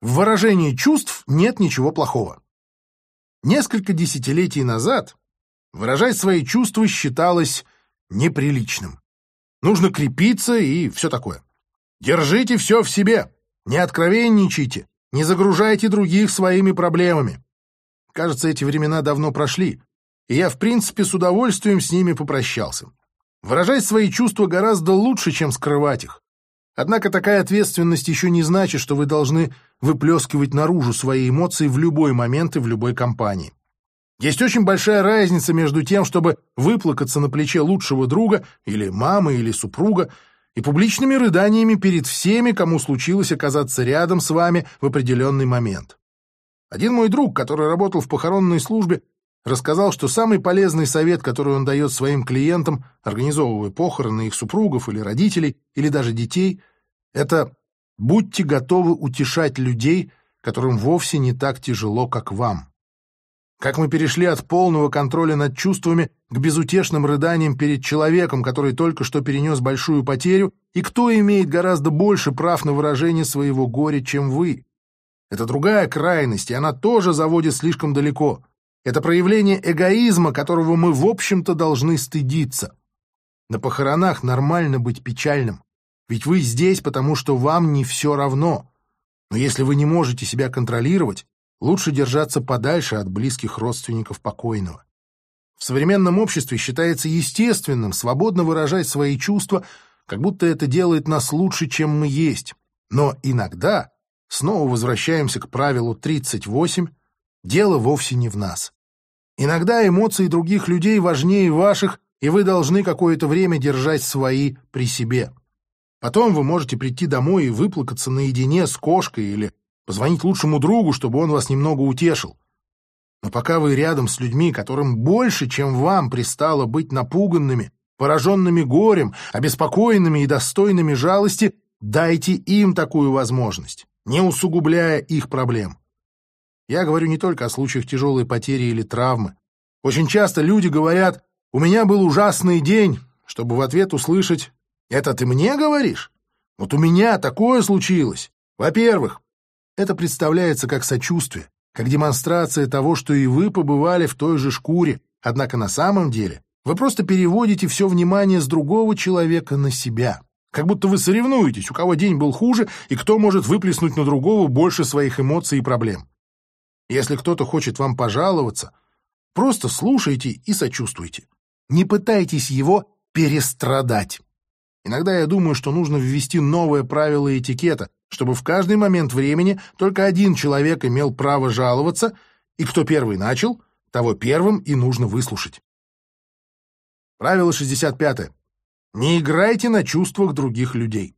В выражении чувств нет ничего плохого. Несколько десятилетий назад выражать свои чувства считалось неприличным. Нужно крепиться и все такое. Держите все в себе, не откровенничайте, не загружайте других своими проблемами. Кажется, эти времена давно прошли, и я, в принципе, с удовольствием с ними попрощался. Выражать свои чувства гораздо лучше, чем скрывать их. Однако такая ответственность еще не значит, что вы должны выплескивать наружу свои эмоции в любой момент и в любой компании. Есть очень большая разница между тем, чтобы выплакаться на плече лучшего друга или мамы или супруга, и публичными рыданиями перед всеми, кому случилось оказаться рядом с вами в определенный момент. Один мой друг, который работал в похоронной службе, рассказал, что самый полезный совет, который он дает своим клиентам, организовывая похороны их супругов или родителей, или даже детей, это «будьте готовы утешать людей, которым вовсе не так тяжело, как вам». Как мы перешли от полного контроля над чувствами к безутешным рыданиям перед человеком, который только что перенес большую потерю, и кто имеет гораздо больше прав на выражение своего горя, чем вы. Это другая крайность, и она тоже заводит слишком далеко. Это проявление эгоизма, которого мы, в общем-то, должны стыдиться. На похоронах нормально быть печальным, ведь вы здесь, потому что вам не все равно. Но если вы не можете себя контролировать, лучше держаться подальше от близких родственников покойного. В современном обществе считается естественным свободно выражать свои чувства, как будто это делает нас лучше, чем мы есть. Но иногда, снова возвращаемся к правилу 38, дело вовсе не в нас. Иногда эмоции других людей важнее ваших, и вы должны какое-то время держать свои при себе. Потом вы можете прийти домой и выплакаться наедине с кошкой или позвонить лучшему другу, чтобы он вас немного утешил. Но пока вы рядом с людьми, которым больше, чем вам пристало быть напуганными, пораженными горем, обеспокоенными и достойными жалости, дайте им такую возможность, не усугубляя их проблем. Я говорю не только о случаях тяжелой потери или травмы. Очень часто люди говорят «У меня был ужасный день», чтобы в ответ услышать «Это ты мне говоришь? Вот у меня такое случилось. Во-первых, это представляется как сочувствие, как демонстрация того, что и вы побывали в той же шкуре, однако на самом деле вы просто переводите все внимание с другого человека на себя. Как будто вы соревнуетесь, у кого день был хуже и кто может выплеснуть на другого больше своих эмоций и проблем. Если кто-то хочет вам пожаловаться, просто слушайте и сочувствуйте. Не пытайтесь его перестрадать. Иногда я думаю, что нужно ввести новое правило этикета, чтобы в каждый момент времени только один человек имел право жаловаться, и кто первый начал, того первым и нужно выслушать. Правило 65. Не играйте на чувствах других людей.